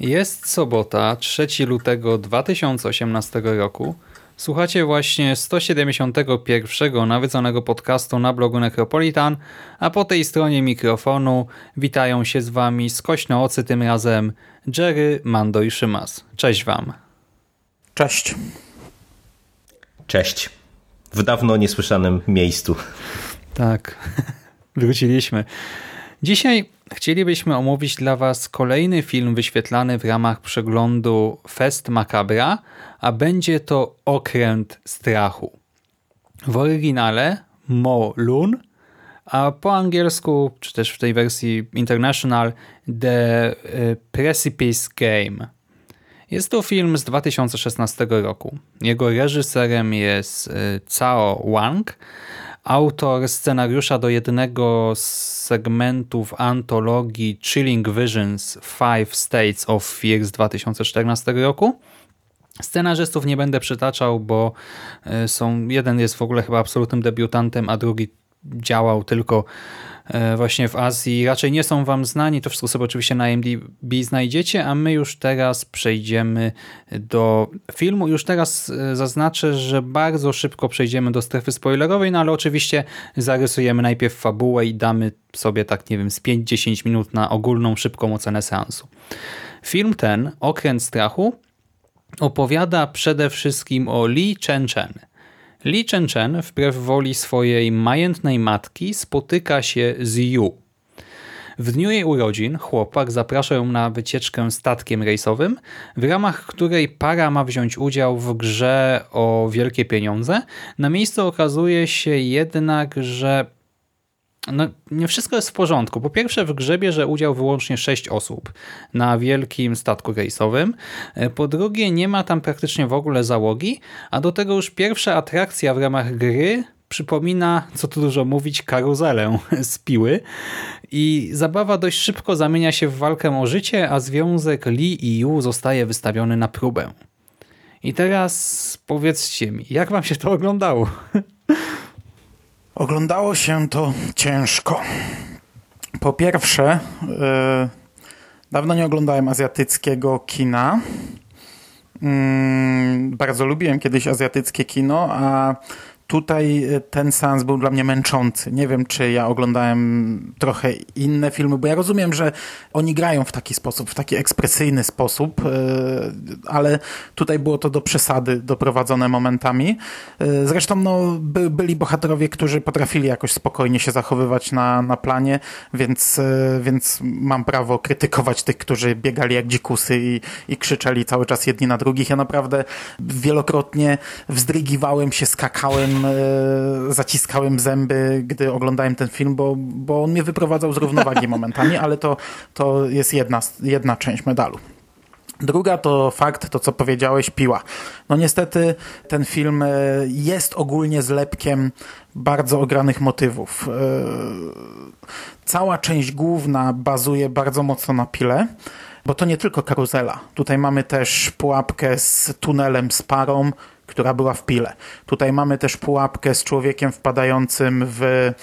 Jest sobota, 3 lutego 2018 roku. Słuchacie właśnie 171 nawiedzonego podcastu na blogu Necropolitan, a po tej stronie mikrofonu witają się z wami skośno ocy tym razem Jerry, Mando i Szymas. Cześć wam. Cześć. Cześć. W dawno niesłyszanym miejscu. Tak, wróciliśmy. Dzisiaj chcielibyśmy omówić dla Was kolejny film wyświetlany w ramach przeglądu Fest Macabra, a będzie to Okręt Strachu. W oryginale Mo Lun, a po angielsku, czy też w tej wersji International, The y, Precipice Game. Jest to film z 2016 roku. Jego reżyserem jest y, Cao Wang, autor scenariusza do jednego z segmentów antologii Chilling Visions Five States of Fear z 2014 roku. Scenarzystów nie będę przytaczał, bo e, są jeden jest w ogóle chyba absolutnym debiutantem, a drugi działał tylko właśnie w Azji raczej nie są Wam znani. To wszystko sobie oczywiście na IMDb znajdziecie, a my już teraz przejdziemy do filmu. Już teraz e, zaznaczę, że bardzo szybko przejdziemy do strefy spoilerowej, no ale oczywiście zarysujemy najpierw fabułę i damy sobie tak, nie wiem, z 5-10 minut na ogólną, szybką ocenę seansu. Film ten, Okręt Strachu, opowiada przede wszystkim o Lee Chen Chen – Li Chen Chen wbrew woli swojej majętnej matki spotyka się z Yu. W dniu jej urodzin chłopak zaprasza ją na wycieczkę statkiem rejsowym, w ramach której para ma wziąć udział w grze o wielkie pieniądze. Na miejscu okazuje się jednak, że no, nie wszystko jest w porządku. Po pierwsze w grze bierze udział wyłącznie 6 osób na wielkim statku rejsowym. E, po drugie nie ma tam praktycznie w ogóle załogi, a do tego już pierwsza atrakcja w ramach gry przypomina, co tu dużo mówić, karuzelę z piły i zabawa dość szybko zamienia się w walkę o życie, a związek Lee i Yu zostaje wystawiony na próbę. I teraz powiedzcie mi, jak wam się to oglądało? Oglądało się to ciężko. Po pierwsze, yy, dawno nie oglądałem azjatyckiego kina. Yy, bardzo lubiłem kiedyś azjatyckie kino, a tutaj e, ten seans był dla mnie męczący. Nie wiem, czy ja oglądałem trochę inne filmy, bo ja rozumiem, że oni grają w taki sposób, w taki ekspresyjny sposób, e, ale tutaj było to do przesady doprowadzone momentami. E, zresztą no, by, byli bohaterowie, którzy potrafili jakoś spokojnie się zachowywać na, na planie, więc, więc mam prawo krytykować tych, którzy biegali jak dzikusy i, i krzyczeli cały czas jedni na drugich. Ja naprawdę wielokrotnie wzdrygiwałem się, skakałem, e, zaciskałem zęby, gdy oglądałem ten film, bo, bo on mnie wyprowadzał z równowagi momentami, ale to, to jest jedna, jedna część medalu. Druga to fakt, to co powiedziałeś, piła. No niestety ten film e, jest ogólnie zlepkiem bardzo ogranych motywów. E, cała część główna bazuje bardzo mocno na pile, bo to nie tylko karuzela. Tutaj mamy też pułapkę z tunelem z parą, która była w pile. Tutaj mamy też pułapkę z człowiekiem wpadającym w e,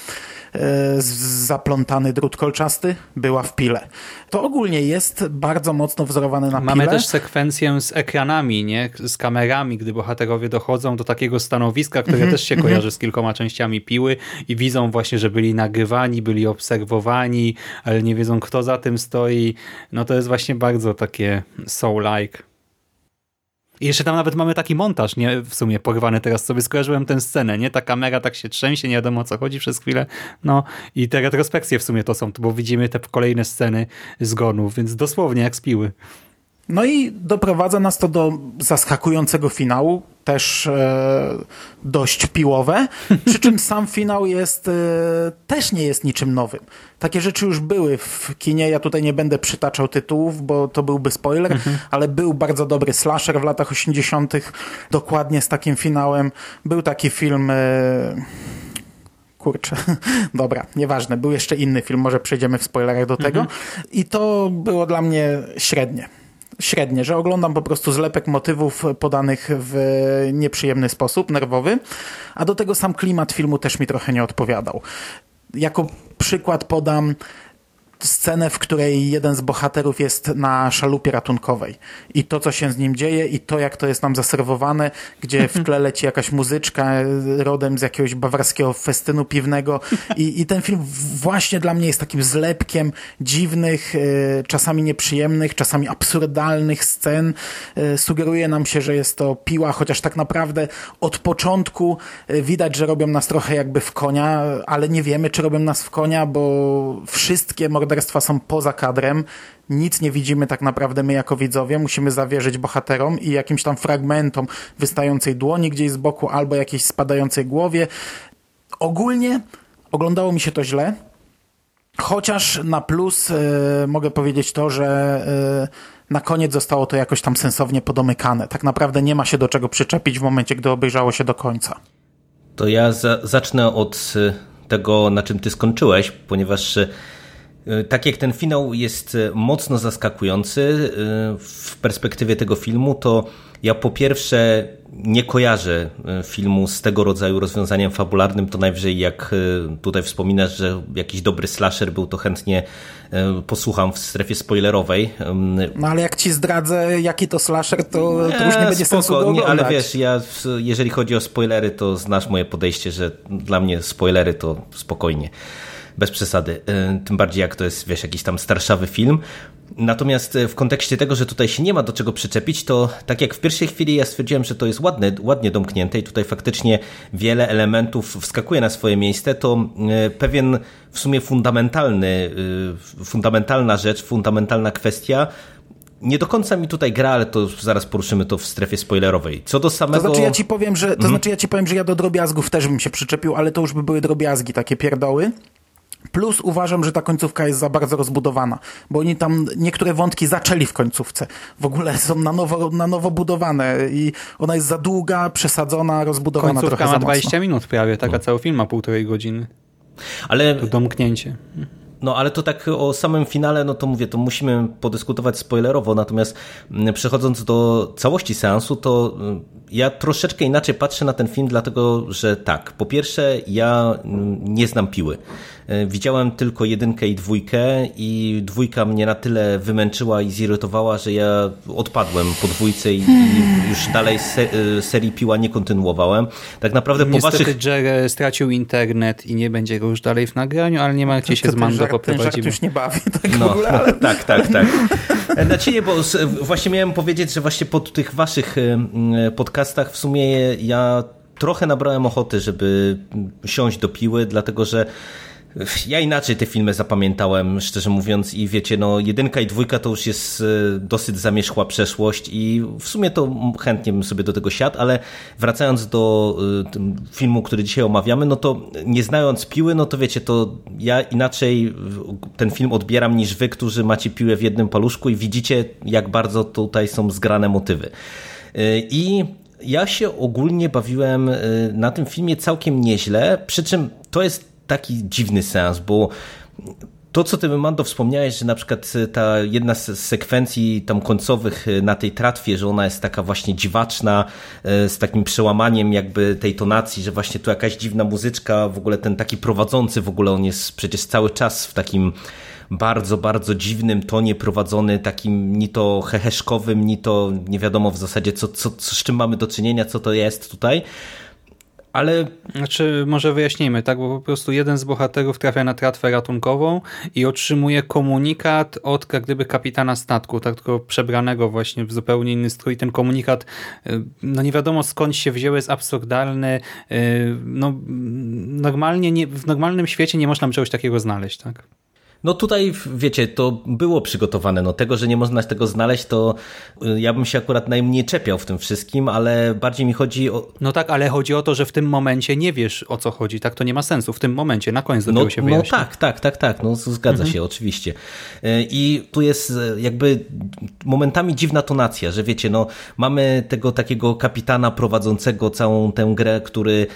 zaplątany drut kolczasty, była w pile. To ogólnie jest bardzo mocno wzorowane na Mamy pile. też sekwencję z ekranami, nie? z kamerami, gdy bohaterowie dochodzą do takiego stanowiska, które Mhm, też się kojarzy z kilkoma częściami piły i widzą właśnie, że byli nagrywani, byli obserwowani, ale nie wiedzą kto za tym stoi. No to jest właśnie bardzo takie soul-like. I jeszcze tam nawet mamy taki montaż, nie? W sumie porwany teraz sobie skojarzyłem tę scenę, nie? Ta kamera tak się trzęsie, nie wiadomo o co chodzi przez chwilę. No i te retrospekcje w sumie to są, bo widzimy te kolejne sceny zgonów, więc dosłownie jak z piły. No i doprowadza nas to do zaskakującego finału, też e, dość piłowe, przy czym sam finał jest, e, też nie jest niczym nowym. Takie rzeczy już były w kinie, ja tutaj nie będę przytaczał tytułów, bo to byłby spoiler, ale był bardzo dobry slasher w latach 80., dokładnie z takim finałem. Był taki film... E, Kurczę, dobra, nieważne. Był jeszcze inny film, może przejdziemy w spoilerach do tego. I to było dla mnie średnie średnie, że oglądam po prostu zlepek motywów podanych w nieprzyjemny sposób, nerwowy, a do tego sam klimat filmu też mi trochę nie odpowiadał. Jako przykład podam scenę, w której jeden z bohaterów jest na szalupie ratunkowej i to, co się z nim dzieje i to, jak to jest nam zaserwowane, gdzie w tle leci jakaś muzyczka rodem z jakiegoś bawarskiego festynu piwnego i, i ten film właśnie dla mnie jest takim zlepkiem dziwnych, e, czasami nieprzyjemnych, czasami absurdalnych scen. E, Sugeruje nam się, że jest to piła, chociaż tak naprawdę od początku e, widać, że robią nas trochę jakby w konia, ale nie wiemy, czy robią nas w konia, bo wszystkie morderstwa są poza kadrem. Nic nie widzimy tak naprawdę my jako widzowie. Musimy zawierzyć bohaterom i jakimś tam fragmentom wystającej dłoni gdzieś z boku albo jakiejś spadającej głowie. Ogólnie oglądało mi się to źle. Chociaż na plus e, mogę powiedzieć to, że e, na koniec zostało to jakoś tam sensownie podomykane. Tak naprawdę nie ma się do czego przyczepić w momencie, gdy obejrzało się do końca. To ja za, zacznę od y, tego, na czym ty skończyłeś, ponieważ tak jak ten finał jest y, mocno zaskakujący y, w perspektywie tego filmu, to ja po pierwsze nie kojarzę filmu z tego rodzaju rozwiązaniem fabularnym, to najwyżej jak tutaj wspominasz, że jakiś dobry slasher był, to chętnie posłucham w strefie spoilerowej. No ale jak ci zdradzę, jaki to slasher, to, to już nie będzie spoko, sensu go nie, ale wiesz, ja, jeżeli chodzi o spoilery, to znasz moje podejście, że dla mnie spoilery to spokojnie, bez przesady. Y, Tym bardziej jak to jest, wiesz, jakiś tam starszawy film. Natomiast y, w kontekście tego, że tutaj się nie ma do czego przyczepić, to tak jak w pierwszej chwili ja stwierdziłem, że to jest ładne, ładnie domknięte i tutaj faktycznie wiele elementów wskakuje na swoje miejsce, to y, pewien w sumie fundamentalny, fundamentalna rzecz, fundamentalna kwestia nie do końca mi tutaj gra, ale to zaraz poruszymy to w strefie spoilerowej. Co do To samego... znaczy ja ci powiem, że to znaczy ja ci powiem, że ja do drobiazgów też bym się przyczepił, ale to już by były drobiazgi, takie pierdoły. Plus uważam, że ta końcówka jest za bardzo rozbudowana, bo oni tam niektóre wątki zaczęli w końcówce. W ogóle są na nowo, na nowo budowane i ona jest za długa, przesadzona, rozbudowana Końcówka trochę ma za 20 mocno. minut prawie, taka cały film ma półtorej godziny. Ale, To domknięcie. No, ale to tak o samym finale, no to mówię, to musimy podyskutować spoilerowo, natomiast mm, przechodząc do całości seansu, to mm, ja troszeczkę inaczej patrzę na ten film, dlatego że tak, po pierwsze ja mm, nie znam piły. E, Widziałem tylko jedynkę i dwójkę i dwójka mnie na tyle wymęczyła i zirytowała, że ja odpadłem po dwójce i, i już dalej se, e, serii piła nie kontynuowałem. Tak naprawdę po Niestety waszych... Jerry stracił internet i nie będzie go już dalej w nagraniu, ale nie ma gdzie się z żart, ten żart już nie bawi tak No, ogóle, ale tak, tak, tak. Znaczy nie, bo właśnie miałem powiedzieć, że właśnie po tych waszych em, podcastach w sumie ja trochę nabrałem ochoty, żeby siąść do piły, dlatego że ja inaczej te filmy zapamiętałem, szczerze mówiąc, i wiecie, no jedynka i dwójka to już jest e, dosyć zamierzchła przeszłość i w sumie to chętnie bym sobie do tego siadł, ale wracając do e, filmu, który dzisiaj omawiamy, no to nie znając piły, no to wiecie, to ja inaczej ten film odbieram niż wy, którzy macie piłę w jednym paluszku i widzicie, jak bardzo tutaj są zgrane motywy. E, I ja się ogólnie bawiłem na tym filmie całkiem nieźle, przy czym to jest taki dziwny sens, bo to, co ty, Mando, wspomniałeś, że na przykład ta jedna z sekwencji tam końcowych na tej tratwie, że ona jest taka właśnie dziwaczna, z takim przełamaniem jakby tej tonacji, że właśnie tu jakaś dziwna muzyczka, w ogóle ten taki prowadzący, w ogóle on jest przecież cały czas w takim bardzo, bardzo dziwnym tonie prowadzony, takim ni to heheszkowym, ni to nie wiadomo w zasadzie, co, co, co, z czym mamy do czynienia, co to jest tutaj. Ale... Znaczy, może wyjaśnijmy, tak, bo po prostu jeden z bohaterów trafia na tratwę ratunkową i otrzymuje komunikat od jak gdyby kapitana statku, tak, tylko przebranego właśnie w zupełnie inny strój. Ten komunikat, y, no nie wiadomo skąd się wziął, jest absurdalny. Y, no, normalnie nie, w normalnym świecie nie można czegoś takiego znaleźć, tak? No tutaj, wiecie, to było przygotowane. No tego, że nie można tego znaleźć, to y, ja bym się akurat najmniej czepiał w tym wszystkim, ale bardziej mi chodzi o... No tak, ale chodzi o to, że w tym momencie nie wiesz o co chodzi, tak? To nie ma sensu. W tym momencie, na koniec dopiero no, się wyjaśni. No tak, tak, tak, tak. No zgadza mhm. się, oczywiście. Y, I tu jest y, jakby momentami dziwna tonacja, że wiecie, no mamy tego takiego kapitana prowadzącego całą tę grę, który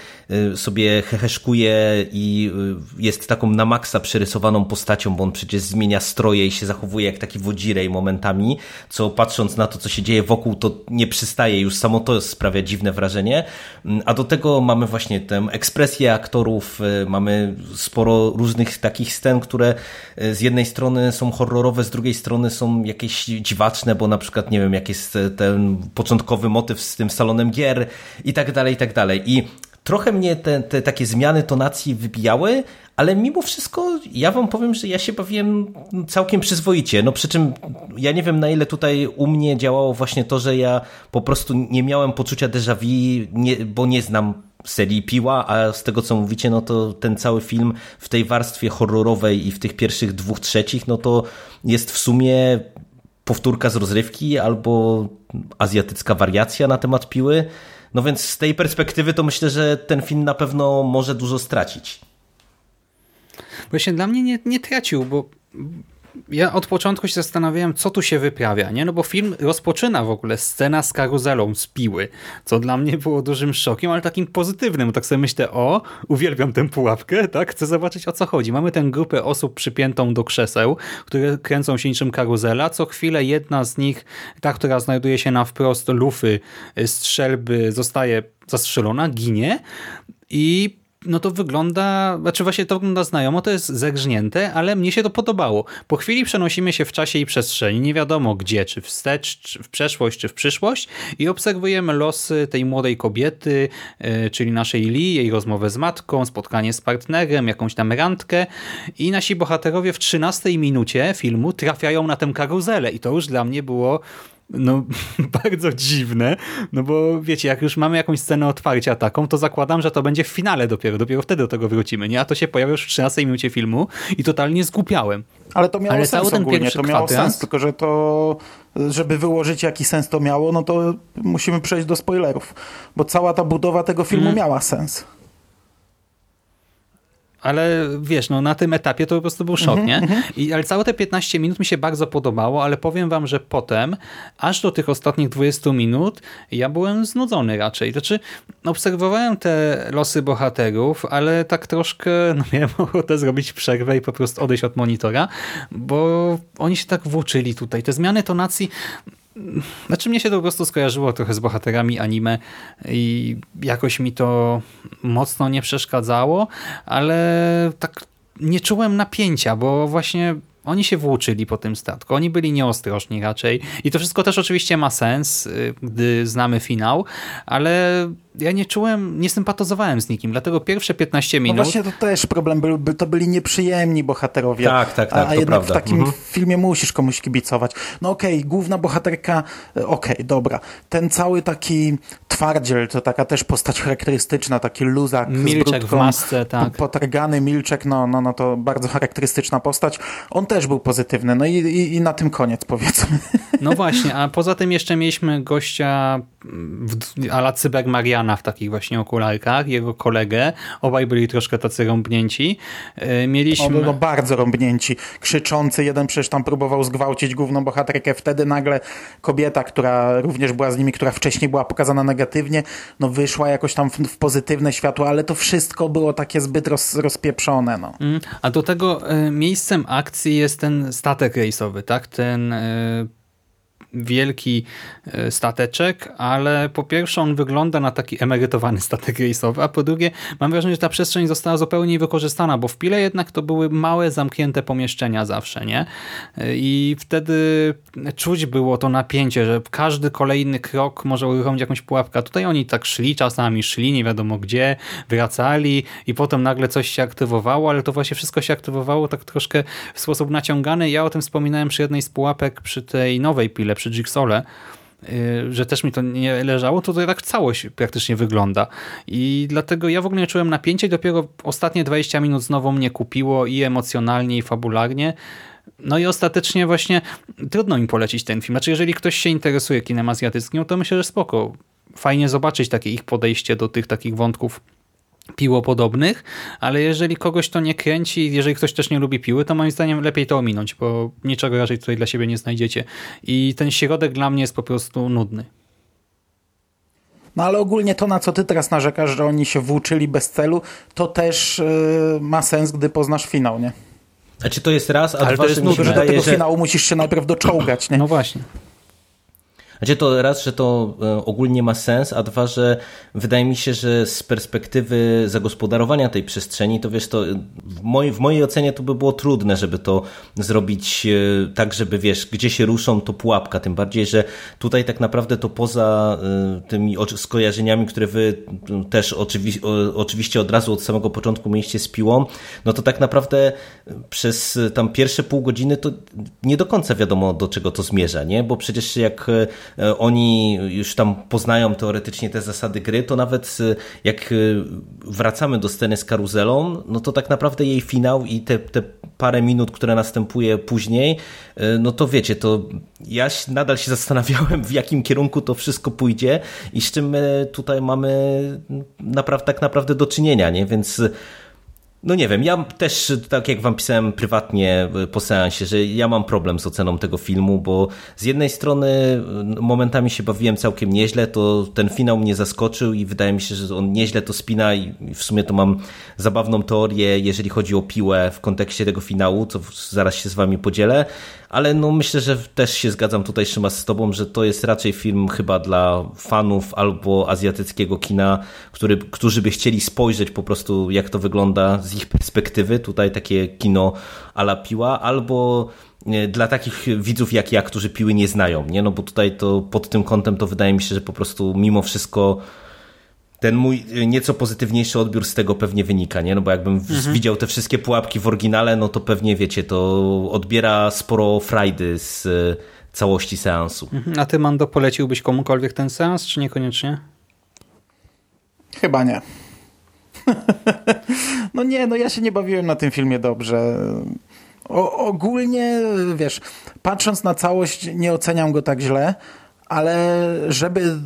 sobie heheszkuje i jest taką na maksa przerysowaną postacią, bo on przecież zmienia stroje i się zachowuje jak taki wodzirej momentami, co patrząc na to, co się dzieje wokół, to nie przystaje, już samo to sprawia dziwne wrażenie. Mm, a do tego mamy właśnie tę ekspresję aktorów, y, mamy sporo różnych takich scen, które y, z jednej strony są horrorowe, z drugiej strony są jakieś dziwaczne, bo na przykład, nie wiem, jak jest ten początkowy motyw z tym salonem gier i tak dalej, i tak dalej. I trochę mnie te, te takie zmiany tonacji wybijały, ale mimo wszystko ja wam powiem, że ja się bawiłem całkiem przyzwoicie. No przy czym ja nie wiem na ile tutaj u mnie działało właśnie to, że ja po prostu nie miałem poczucia déjà vu, nie, bo nie znam serii Piła, a z tego co mówicie, no to ten cały film w tej warstwie horrorowej i w tych pierwszych dwóch trzecich, no to jest w sumie powtórka z rozrywki albo azjatycka wariacja na temat Piły. No więc z tej perspektywy to myślę, że ten film na pewno może dużo stracić. Właśnie dla mnie nie, nie tracił, bo ja od początku się zastanawiałem, co tu się wyprawia, nie? No bo film rozpoczyna w ogóle scena z karuzelą, z piły, co dla mnie było dużym szokiem, ale takim pozytywnym. Tak sobie myślę, o, uwielbiam tę pułapkę, tak? Chcę zobaczyć, o co chodzi. Mamy tę grupę osób przypiętą do krzeseł, które kręcą się niczym karuzela. Co chwilę jedna z nich, ta, która znajduje się na wprost lufy strzelby, zostaje zastrzelona, ginie i no to wygląda, znaczy właśnie to wygląda znajomo, to jest zegrznięte, ale mnie się to podobało. Po chwili przenosimy się w czasie i przestrzeni, nie wiadomo gdzie, czy wstecz, czy w przeszłość, czy w przyszłość i obserwujemy losy tej młodej kobiety, yy, czyli naszej Lee, jej rozmowę z matką, spotkanie z partnerem, jakąś tam randkę i nasi bohaterowie w 13 minucie filmu trafiają na tę karuzelę i to już dla mnie było no bardzo dziwne, no bo wiecie, jak już mamy jakąś scenę otwarcia taką, to zakładam, że to będzie w finale dopiero, dopiero wtedy do tego wrócimy, nie? A to się pojawia już w 13 minucie filmu i totalnie zgupiałem. Ale to miało Ale sens ten ogólnie, to miało kwadrans... sens, tylko że to, żeby wyłożyć jaki sens to miało, no to musimy przejść do spoilerów, bo cała ta budowa tego filmu mm. miała sens ale wiesz, no na tym etapie to po prostu był szok, -hmm, nie? Mhm. I, ale całe te 15 minut mi się bardzo podobało, ale powiem wam, że potem, aż do tych ostatnich 20 minut, ja byłem znudzony raczej. Znaczy, obserwowałem te losy bohaterów, ale tak troszkę no, miałem ochotę zrobić przerwę i po prostu odejść od monitora, bo oni się tak włóczyli tutaj. Te zmiany tonacji znaczy mnie się to po prostu skojarzyło trochę z bohaterami anime i jakoś mi to mocno nie przeszkadzało, ale tak nie czułem napięcia, bo właśnie oni się włóczyli po tym statku, oni byli nieostrożni raczej. I to wszystko też oczywiście ma sens, y, gdy znamy finał, ale ja nie czułem, nie sympatyzowałem z nikim, dlatego pierwsze 15 minut... No właśnie to też problem, by, to byli nieprzyjemni bohaterowie. Tak, tak, tak, a, a jednak prawda. w takim mhm. filmie musisz komuś kibicować. No okej, okay, główna bohaterka, e, okej, okay, dobra. Ten cały taki twardziel, to taka też postać charakterystyczna, taki luzak Milczek z brudką, w masce, tak. Potargany Milczek, no, no, no to bardzo charakterystyczna postać. On też był pozytywny, no i, i, i na tym koniec powiedzmy. No właśnie, a poza tym jeszcze mieliśmy gościa w- ala Cyber Mariana w takich właśnie okularkach, jego kolegę. Obaj byli troszkę tacy rąbnięci. E, Mieliśmy... No, no bardzo rąbnięci, krzyczący. Jeden przecież tam próbował zgwałcić główną bohaterkę. Wtedy nagle kobieta, która również była z nimi, która wcześniej była pokazana negatywnie, no wyszła jakoś tam w, w pozytywne światło, ale to wszystko było takie zbyt roz, rozpieprzone. No. Mm, A do tego e, miejscem akcji jest ten statek rejsowy, tak? Ten e, wielki e, stateczek, ale po pierwsze on wygląda na taki emerytowany statek rejsowy, a po drugie mam wrażenie, że ta przestrzeń została zupełnie wykorzystana, bo w Pile jednak to były małe, zamknięte pomieszczenia zawsze, nie? I wtedy czuć było to napięcie, że każdy kolejny krok może uruchomić jakąś pułapkę. Tutaj oni tak szli czasami, szli nie wiadomo gdzie, wracali i potem nagle coś się aktywowało, ale to właśnie wszystko się aktywowało tak troszkę w sposób naciągany. Ja o tym wspominałem przy jednej z pułapek, przy tej nowej pile, przy Jigsole, yy, że też mi to nie leżało, to, to tak całość praktycznie wygląda. I dlatego ja w ogóle nie czułem napięcia i dopiero ostatnie 20 minut znowu mnie kupiło i emocjonalnie, i fabularnie. No i ostatecznie właśnie trudno mi polecić ten film. Znaczy, jeżeli ktoś się interesuje kinem azjatyckim, to myślę, że spoko. Fajnie zobaczyć takie ich podejście do tych takich wątków piłopodobnych, ale jeżeli kogoś to nie kręci, jeżeli ktoś też nie lubi piły, to moim zdaniem lepiej to ominąć, bo niczego raczej tutaj dla siebie nie znajdziecie. I ten środek dla mnie jest po prostu nudny. No ale ogólnie to, na co ty teraz narzekasz, że oni się włóczyli bez celu, to też yy, ma sens, gdy poznasz finał, nie? Znaczy to jest raz, a Ale dwa, to jest Tylko, że do tego że... finału musisz się najpierw doczołgać, nie? No właśnie. Znaczy to raz, że to e, ogólnie ma sens, a dwa, że wydaje mi się, że z perspektywy zagospodarowania tej przestrzeni, to wiesz, to w mojej, w mojej ocenie to by było trudne, żeby to zrobić e, tak, żeby wiesz, gdzie się ruszą, to pułapka. Tym bardziej, że tutaj tak naprawdę to poza e, tymi skojarzeniami, które wy też oczywi oczywiście od razu od samego początku mieliście z piłą, no to tak naprawdę przez e, tam pierwsze pół godziny to nie do końca wiadomo, do czego to zmierza, nie? Bo przecież jak e, oni już tam poznają teoretycznie te zasady gry, to nawet e, jak e, wracamy do sceny z karuzelą, no to tak naprawdę jej finał i te, te parę minut, które następuje później, e, no to wiecie, to ja nadal się zastanawiałem, w jakim kierunku to wszystko pójdzie i z czym my tutaj mamy naprawdę, tak naprawdę do czynienia, nie? Więc no nie wiem, ja też, tak jak wam pisałem prywatnie y, po seansie, że ja mam problem z oceną tego filmu, bo z jednej strony y, momentami się bawiłem całkiem nieźle, to ten finał mnie zaskoczył i wydaje mi się, że on nieźle to spina i w sumie to mam zabawną teorię, jeżeli chodzi o piłę w kontekście tego finału, co zaraz się z wami podzielę, ale no myślę, że też się zgadzam tutaj Szymas z tobą, że to jest raczej film chyba dla fanów albo azjatyckiego kina, który, którzy by chcieli spojrzeć po prostu jak to wygląda z ich perspektywy, tutaj takie kino ala piła, albo dla takich widzów jak ja, którzy piły nie znają, nie? No bo tutaj to pod tym kątem to wydaje mi się, że po prostu mimo wszystko ten mój e, nieco pozytywniejszy odbiór z tego pewnie wynika, nie? No bo jakbym w- widział te wszystkie pułapki w oryginale, no to pewnie wiecie, to odbiera sporo frajdy z e, całości seansu. Mhm. A ty, Mando, poleciłbyś komukolwiek ten seans, czy niekoniecznie? Chyba nie. no nie, no ja się nie bawiłem na tym filmie dobrze. O, ogólnie, wiesz, patrząc na całość, nie oceniam go tak źle, ale żeby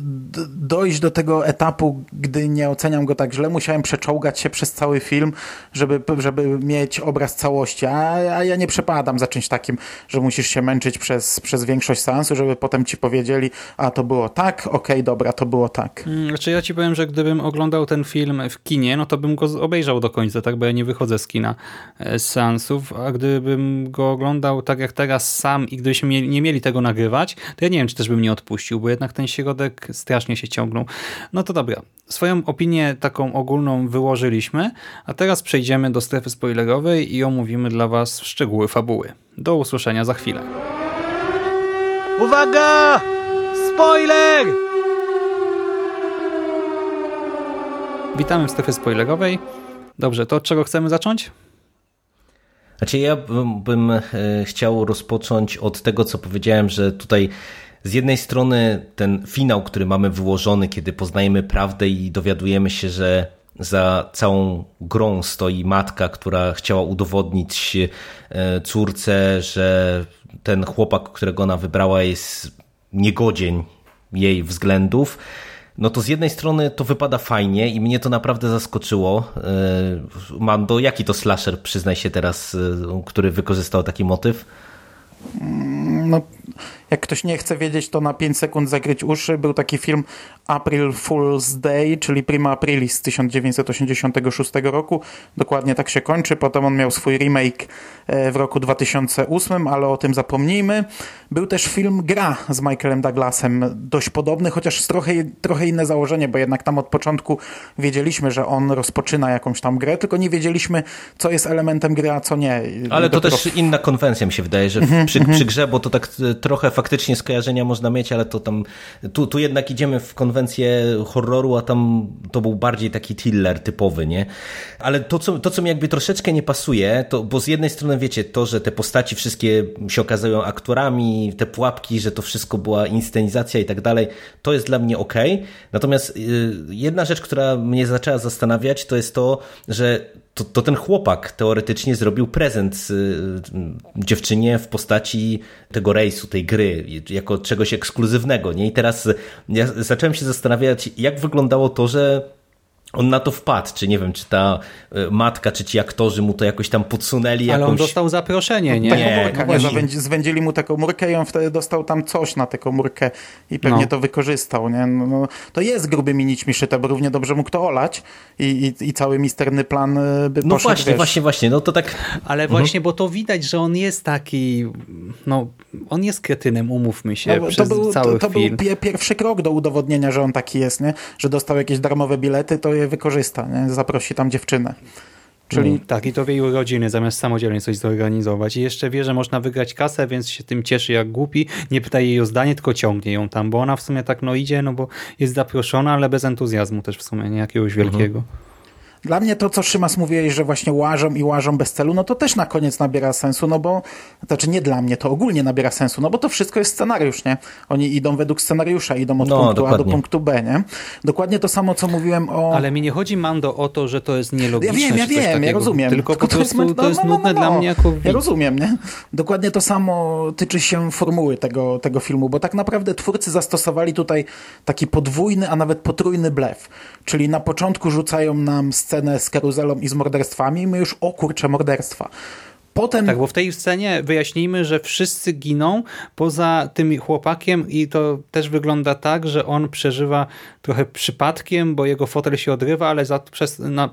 dojść do tego etapu, gdy nie oceniam go tak źle, musiałem przeczołgać się przez cały film, żeby, żeby mieć obraz całości. A, a ja nie przepadam za czymś takim, że musisz się męczyć przez, przez większość seansu, żeby potem ci powiedzieli, a to było tak, okej, dobra, to było tak. Mm, Znaczy ja ci powiem, że gdybym oglądał ten film w kinie, no to bym go obejrzał do końca, tak, bo ja nie wychodzę z kina e, z seansów, a gdybym go oglądał tak jak teraz sam i gdybyśmy nie mieli tego nagrywać, to ja nie wiem, czy też bym nie odpuścił, bo jednak ten środek strasznie się ciągnął. No to dobra, swoją opinię taką ogólną wyłożyliśmy, a teraz przejdziemy do strefy spoilerowej i omówimy dla was szczegóły fabuły. Do usłyszenia za chwilę. Uwaga! Spoiler! Witamy w strefie spoilerowej. Dobrze, to od czego chcemy zacząć? Znaczy ja bym, bym e, chciał rozpocząć od tego, co powiedziałem, że tutaj z jednej strony ten finał, który mamy wyłożony, kiedy poznajemy prawdę i dowiadujemy się, że za całą grą stoi matka, która chciała udowodnić e, córce, że ten chłopak, którego ona wybrała jest niegodzień jej względów, no to z jednej strony to wypada fajnie i mnie to naprawdę zaskoczyło. Yy, Mando, jaki to slasher, przyznaj się teraz, yy, który wykorzystał taki motyw? No, jak ktoś nie chce wiedzieć, to na 5 sekund zakryć uszy. Był taki film April Fool's Day, czyli Prima Aprilis z 1986 roku. Dokładnie tak się kończy. Potem on miał swój remake e, w roku 2008, ale o tym zapomnijmy. Był też film Gra z Michaelem Douglasem, dość podobny, chociaż trochę, trochę inne założenie, bo jednak tam od początku wiedzieliśmy, że on rozpoczyna jakąś tam grę, tylko nie wiedzieliśmy, co jest elementem gry, a co nie. Ale to Dopiero też inna konwencja mi się wydaje, że Mhm, przy, przy grze, bo to tak e, trochę faktycznie skojarzenia można mieć, ale to tam, tu, tu jednak idziemy w konwencję horroru, a tam to był bardziej taki thriller typowy, nie? Ale to, co, to, co mi jakby troszeczkę nie pasuje, to, bo z jednej strony wiecie, to, że te postaci wszystkie się okazują aktorami, te pułapki, że to wszystko była inscenizacja i tak dalej, to jest dla mnie ok. Natomiast y, jedna rzecz, która mnie zaczęła zastanawiać, to jest to, że to, to ten chłopak teoretycznie zrobił prezent y, dziewczynie w postaci tego rejsu, tej gry, jako czegoś ekskluzywnego. Nie? I teraz ja zacząłem się zastanawiać, jak wyglądało to, że on na to wpadł, czy nie wiem, czy ta y, matka, czy ci aktorzy mu to jakoś tam podsunęli. Ale jakąś... on dostał zaproszenie, nie? Ta Nie, komórka, no nie, właśnie. zawędzi, zwędzili mu tę komórkę i on wtedy dostał tam coś na tę komórkę i pewnie No. to wykorzystał. Nie? No, no, to jest grubymi nićmi szyte, bo równie dobrze mógł to olać i, i, i cały misterny plan y, by No poszedł, właśnie, wiesz, właśnie, właśnie, no to tak... Ale właśnie, bo to widać, że on jest taki, no, on jest kretynem, umówmy się, No, to był, cały to, to był pierwszy krok do udowodnienia, że on taki jest, nie? że dostał jakieś darmowe bilety, to je wykorzysta, nie? zaprosi tam dziewczynę. Czyli Tak, i to w jej urodziny, zamiast samodzielnie coś zorganizować. I jeszcze wie, że można wygrać kasę, więc się tym cieszy jak głupi. Nie pyta jej o zdanie, tylko ciągnie ją tam, bo ona w sumie tak no idzie, no bo jest zaproszona, ale bez entuzjazmu też w sumie, nie jakiegoś wielkiego. Dla mnie to, co Szymas mówiłeś, że właśnie łażą i łażą bez celu, no to też na koniec nabiera sensu, no bo, znaczy nie dla mnie, to ogólnie nabiera sensu, no bo to wszystko jest scenariusz, nie? Oni idą według scenariusza, idą od No, punktu A do dokładnie. punktu B, nie? Dokładnie to samo, co mówiłem o... Ale mi nie chodzi, Mando, o to, że to jest Ja nielogiczne. wiem, ja czy coś wiem, ja rozumiem. Tylko po to jest prostu to jest nudne dla mnie jako Ja rozumiem, nie? Dokładnie to samo tyczy się formuły tego, tego filmu, bo tak naprawdę twórcy zastosowali tutaj taki podwójny, a nawet potrójny blef. Czyli na początku rzucają nam scenę z karuzelą i z morderstwami my już, o kurczę, morderstwa. Potem Tak, bo w tej scenie wyjaśnijmy, że wszyscy giną poza tym chłopakiem i to też wygląda tak, że on przeżywa trochę przypadkiem, bo jego fotel się odrywa, ale za, przez, na,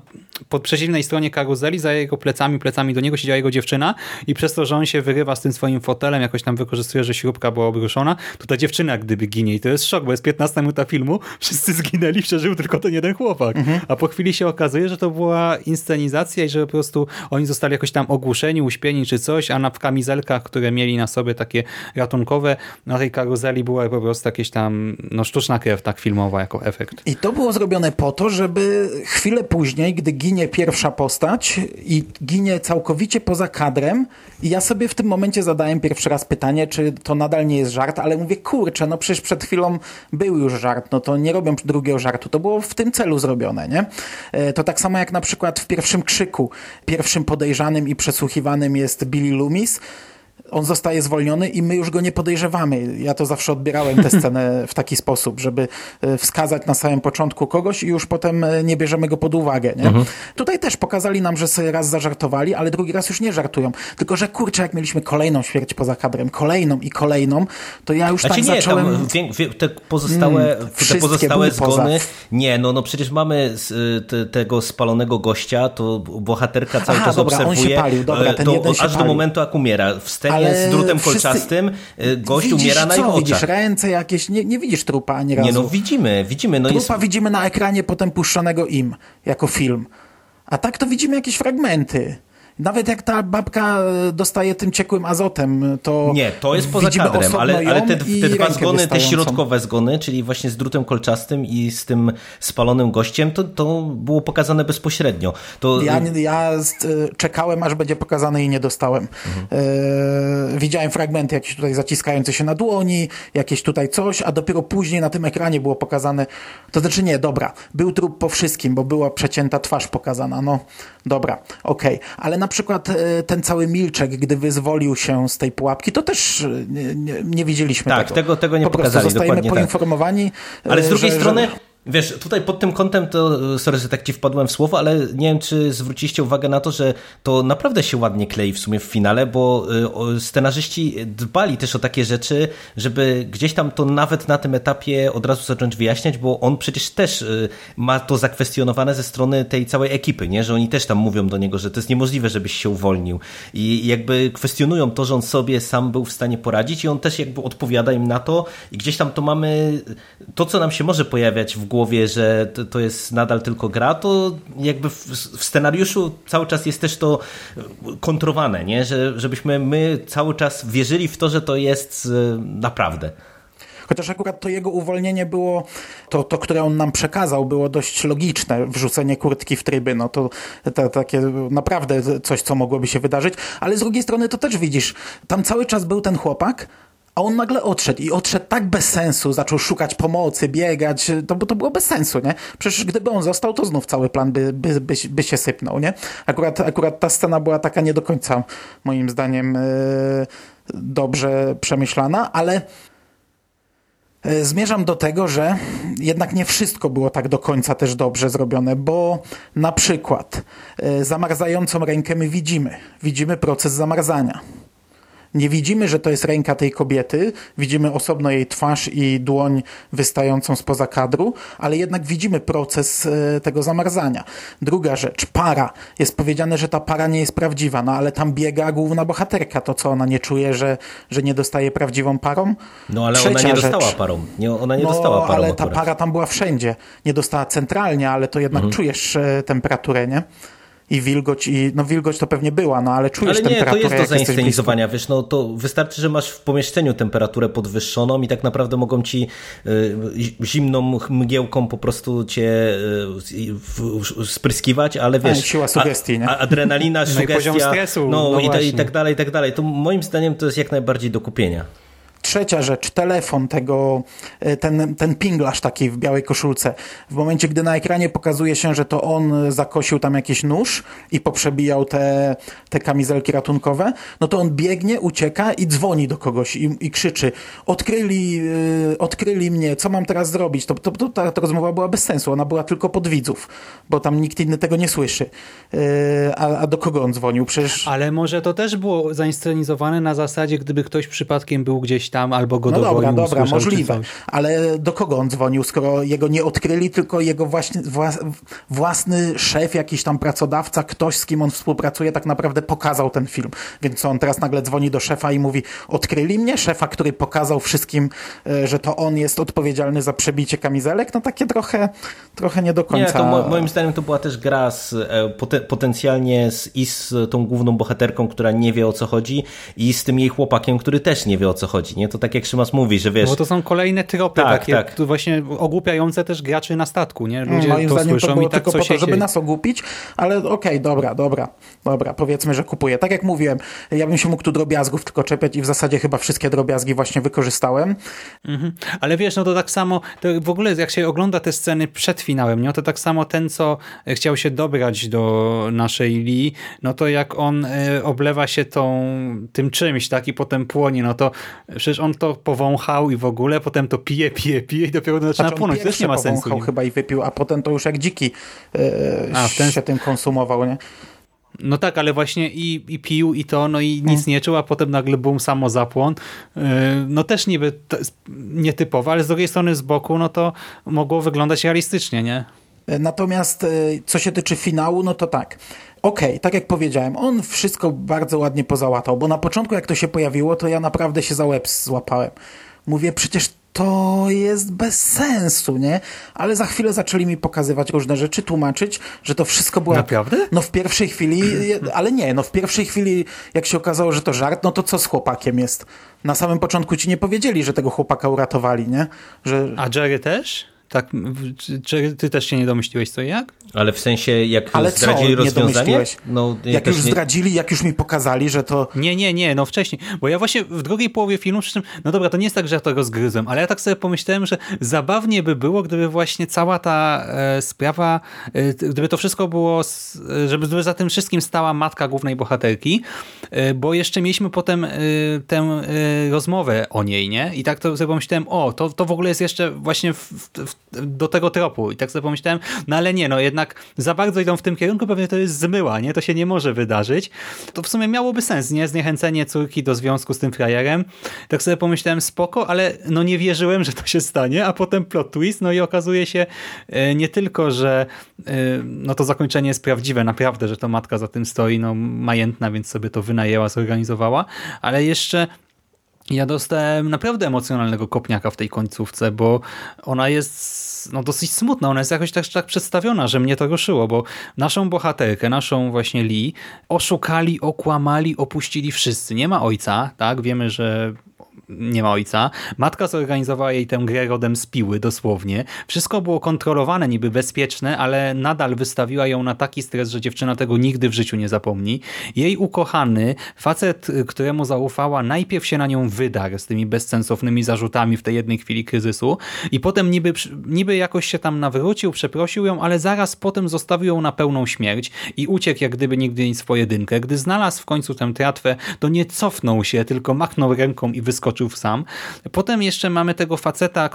po przeciwnej stronie karuzeli, za jego plecami, plecami do niego siedziała jego dziewczyna i przez to, że on się wyrywa z tym swoim fotelem, jakoś tam wykorzystuje, że śrubka była obruszona, to ta dziewczyna jak gdyby ginie i to jest szok, bo jest 15 minuta filmu, wszyscy zginęli, przeżył tylko ten jeden chłopak. A po chwili się okazuje, że to była inscenizacja i że po prostu oni zostali jakoś tam ogłuszeni, uśpieni czy coś, a na w kamizelkach, które mieli na sobie takie ratunkowe, na tej karuzeli była po prostu jakieś tam no, sztuczna krew tak filmowa jako efekt. I to było zrobione po to, żeby chwilę później, gdy ginie pierwsza postać i ginie całkowicie poza kadrem, ja sobie w tym momencie zadałem pierwszy raz pytanie, czy to nadal nie jest żart, ale mówię, kurczę, no przecież przed chwilą był już żart, no to nie robią drugiego żartu. To było w tym celu zrobione, nie? E, To tak samo jak na przykład w pierwszym krzyku. Pierwszym podejrzanym i przesłuchiwanym jest Billy Loomis, on zostaje zwolniony i my już go nie podejrzewamy. Ja to zawsze odbierałem tę scenę w taki sposób, żeby e, wskazać na samym początku kogoś i już potem e, nie bierzemy go pod uwagę. Nie? Tutaj też pokazali nam, że sobie raz zażartowali, ale drugi raz już nie żartują. Tylko, że kurczę, jak mieliśmy kolejną śmierć poza kadrem, kolejną i kolejną, to ja już Znaczy tak nie, zacząłem... tam te pozostałe, Mm, te pozostałe były poza. zgony. Nie, no, no przecież mamy z, y, te, tego spalonego gościa, to bohaterka cały Aha, czas dobra, on obserwuje. się palił, dobra, e, ten to, jeden aż do momentu, jak umiera. W scenie Ale z drutem wszyscy- kolczastym y, gość widzisz, umiera na ich co oczach. widzisz? Ręce jakieś, nie, nie widzisz trupa ani razu. Nie, no widzimy, widzimy. No jest, Trupa widzimy na ekranie potem puszczonego im, jako film. A tak to widzimy jakieś fragmenty. Nawet jak ta babka e, dostaje tym ciekłym azotem, to Nie, to jest poza kadrem, ale, ale te, te dwa zgony, te środkowe zgony, czyli właśnie z drutem kolczastym i z tym spalonym gościem, to, to było pokazane bezpośrednio. To, Ja, ja e, czekałem, aż będzie pokazane i nie dostałem. E, widziałem fragmenty jakieś tutaj zaciskające się na dłoni, jakieś tutaj coś, a dopiero później na tym ekranie było pokazane. To znaczy nie, dobra, był trup po wszystkim, bo była przecięta twarz pokazana. No, dobra, okej. Ale na przykład e, ten cały Milczek, gdy wyzwolił się z tej pułapki, to też e, nie, nie, nie widzieliśmy Tak, tego. tego- tego nie po prostu pokazali, zostajemy tak. poinformowani. Ale z e, drugiej że, strony, Że... wiesz, tutaj pod tym kątem to, sorry, że tak ci wpadłem w słowo, ale nie wiem, czy zwróciliście uwagę na to, że to naprawdę się ładnie klei w sumie w finale, bo o, scenarzyści dbali też o takie rzeczy, żeby gdzieś tam to nawet na tym etapie od razu zacząć wyjaśniać, bo on przecież też y, ma to zakwestionowane ze strony tej całej ekipy, nie? że oni też tam mówią do niego, że to jest niemożliwe, żebyś się uwolnił i jakby kwestionują to, że on sobie sam był w stanie poradzić i on też jakby odpowiada im na to i gdzieś tam to mamy, to co nam się może pojawiać w że to, to jest nadal tylko gra, to jakby w, w scenariuszu cały czas jest też to kontrowane, nie? Że, żebyśmy my cały czas wierzyli w to, że to jest e, naprawdę. Chociaż akurat to jego uwolnienie było, to, to które on nam przekazał, było dość logiczne. Wrzucenie kurtki w tryby, no to, to takie naprawdę coś, co mogłoby się wydarzyć. Ale z drugiej strony to też widzisz, tam cały czas był ten chłopak, a on nagle odszedł i odszedł tak bez sensu, zaczął szukać pomocy, biegać, to, to było bez sensu, nie? Przecież gdyby on został, to znów cały plan by, by, by, by się sypnął, nie? Akurat, akurat ta scena była taka nie do końca, moim zdaniem, yy, dobrze przemyślana, ale E, Zmierzam do tego, że jednak nie wszystko było tak do końca też dobrze zrobione, bo na przykład e, zamarzającą rękę my widzimy. Widzimy proces zamarzania. Nie widzimy, że to jest ręka tej kobiety, widzimy osobno jej twarz i dłoń wystającą spoza kadru, ale jednak widzimy proces e, tego zamarzania. Druga rzecz, para. Jest powiedziane, że ta para nie jest prawdziwa, no ale tam biega główna bohaterka, to co ona nie czuje, że, że nie dostaje prawdziwą parą? No ale Trzecia ona nie dostała rzecz. parą. Nie, ona nie no, dostała parą ale ta akurat. para tam była wszędzie. Nie dostała centralnie, ale to jednak Mhm. czujesz e, temperaturę, nie? I wilgoć, i no wilgoć to pewnie była, no ale czujesz Ale nie, to temperaturę, jest do jak jesteś blisko. zainscenizowania, wiesz, no to wystarczy, że masz w pomieszczeniu temperaturę podwyższoną i tak naprawdę mogą ci y, zimną mgiełką po prostu cię y, w- w- spryskiwać, ale wiesz... A, siła sugestii, nie? Adrenalina, No i sugestia, poziom stresu, no, no i, ta, i tak dalej, i tak dalej. To moim zdaniem to jest jak najbardziej do kupienia. Trzecia rzecz, telefon tego, e, ten, ten pinglarz taki w białej koszulce. W momencie, gdy na ekranie pokazuje się, że to on zakosił tam jakiś nóż i poprzebijał te, te kamizelki ratunkowe, no to on biegnie, ucieka i dzwoni do kogoś i, i krzyczy odkryli, e, odkryli mnie, co mam teraz zrobić? To, to, to, ta, ta rozmowa była bez sensu, ona była tylko pod widzów, bo tam nikt inny tego nie słyszy. E, A, a do kogo on dzwonił? Przecież... Ale może to też było zainscenizowane na zasadzie, gdyby ktoś przypadkiem był gdzieś tam albo go No dobra, dobra, usłyszał, możliwe. Ale do kogo on dzwonił, skoro jego nie odkryli, tylko jego właśnie włas- własny szef, jakiś tam pracodawca, ktoś, z kim on współpracuje, tak naprawdę pokazał ten film. Więc co, on teraz nagle dzwoni do szefa i mówi, odkryli mnie? Szefa, który pokazał wszystkim, e, że to on jest odpowiedzialny za przebicie kamizelek? No takie trochę, trochę nie do Nie, końca. to mo moim zdaniem to była też gra z, e, pote potencjalnie z, i z tą główną bohaterką, która nie wie o co chodzi i z tym jej chłopakiem, który też nie wie o co chodzi. Nie? To tak jak Szymas mówi, że wiesz... No Bo to są kolejne tropy Tak, takie tak. właśnie ogłupiające też graczy na statku, nie? Ludzie Moim to zdaniem to było i tak tylko co po to, żeby nas ogłupić, ale okej, dobra, dobra, dobra, powiedzmy, że kupuję. Tak jak mówiłem, ja bym się mógł tu drobiazgów tylko czepiać i w zasadzie chyba wszystkie drobiazgi właśnie wykorzystałem. Ale wiesz, no to tak samo, to w ogóle jak się ogląda te sceny przed finałem, nie? to tak samo ten, co chciał się dobrać do naszej Lee, no to jak on e, oblewa się tą, tym czymś, tak, i potem płonie, no to przecież on to powąchał i w ogóle, potem to pije, pije, pije i dopiero zaczyna Znaczy. To też nie ma sensu. powąchał nie? chyba i wypił, a potem to już jak dziki e, A, w ten- się tym konsumował, nie? No tak, ale właśnie i, i pił i to, no i nic nie czuł, a potem nagle bum, samo zapłon. Yy, No też niby nietypowe, ale z drugiej strony z boku, no to mogło wyglądać realistycznie, nie? Natomiast e, co się tyczy finału, no to tak. Okej, tak jak powiedziałem, on wszystko bardzo ładnie pozałatał, bo na początku jak to się pojawiło, to ja naprawdę się za łeb złapałem. Mówię, przecież to jest bez sensu, nie? Ale za chwilę zaczęli mi pokazywać różne rzeczy, tłumaczyć, że to wszystko było... Naprawdę? No w pierwszej chwili, ale nie, no w pierwszej chwili jak się okazało, że to żart, no to co z chłopakiem jest? Na samym początku ci nie powiedzieli, że tego chłopaka uratowali, nie? Że... A Jerry też? Tak, czy, czy ty też się nie domyśliłeś co i jak? Ale w sensie, jak Ale co, zdradzili nie rozwiązanie? No, ja Jak już nie- zdradzili, jak już mi pokazali, że to Nie, nie, nie, no wcześniej. Bo ja właśnie w drugiej połowie filmu, przy czym, no dobra, to nie jest tak, że ja to rozgryzłem, ale ja tak sobie pomyślałem, że zabawnie by było, gdyby właśnie cała ta e, sprawa, e, gdyby to wszystko było, s- e, żeby, żeby za tym wszystkim stała matka głównej bohaterki, e, bo jeszcze mieliśmy potem e, tę e, rozmowę o niej, nie? I tak to sobie pomyślałem, o, to, to w ogóle jest jeszcze właśnie w, w, do tego tropu. I tak sobie pomyślałem, no ale nie, no jednak za bardzo idą w tym kierunku, pewnie to jest zmyła, nie? To się nie może wydarzyć. To w sumie miałoby sens, nie? Zniechęcenie córki do związku z tym frajerem. Tak sobie pomyślałem, spoko, ale no nie wierzyłem, że to się stanie, a potem plot twist, no i okazuje się e, nie tylko, że e, no to zakończenie jest prawdziwe, naprawdę, że to matka za tym stoi, no majętna, więc sobie to wynajęła, zorganizowała, ale jeszcze ja dostałem naprawdę emocjonalnego kopniaka w tej końcówce, bo ona jest no, dosyć smutna, ona jest jakoś tak, tak przedstawiona, że mnie to ruszyło, bo naszą bohaterkę, naszą właśnie Lee oszukali, okłamali, opuścili wszyscy. Nie ma ojca, tak? Wiemy, że nie ma ojca. Matka zorganizowała jej tę grę rodem z piły, dosłownie. Wszystko było kontrolowane, niby bezpieczne, ale nadal wystawiła ją na taki stres, że dziewczyna tego nigdy w życiu nie zapomni. Jej ukochany, facet, y, któremu zaufała, najpierw się na nią wydarł z tymi bezsensownymi zarzutami w tej jednej chwili kryzysu i potem niby, niby jakoś się tam nawrócił, przeprosił ją, ale zaraz potem zostawił ją na pełną śmierć i uciekł jak gdyby nigdy nic w pojedynkę. Gdy znalazł w końcu tę tratwę, to nie cofnął się, tylko machnął ręką i wyskoczył w sam. Potem jeszcze mamy tego faceta,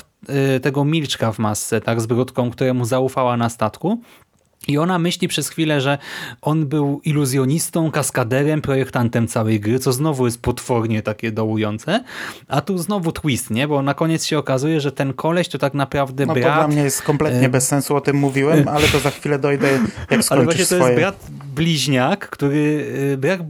y, tego milczka w masce, tak, z brudką, któremu zaufała na statku. I ona myśli przez chwilę, że on był iluzjonistą, kaskaderem, projektantem całej gry, co znowu jest potwornie takie dołujące. A tu znowu twist, nie? Bo na koniec się okazuje, że ten koleś to tak naprawdę no to brat... dla mnie jest kompletnie e, bez sensu, o tym mówiłem, ale to za chwilę dojdę, jak Ale skończysz właśnie to swoje. jest brat bliźniak, który y, brat,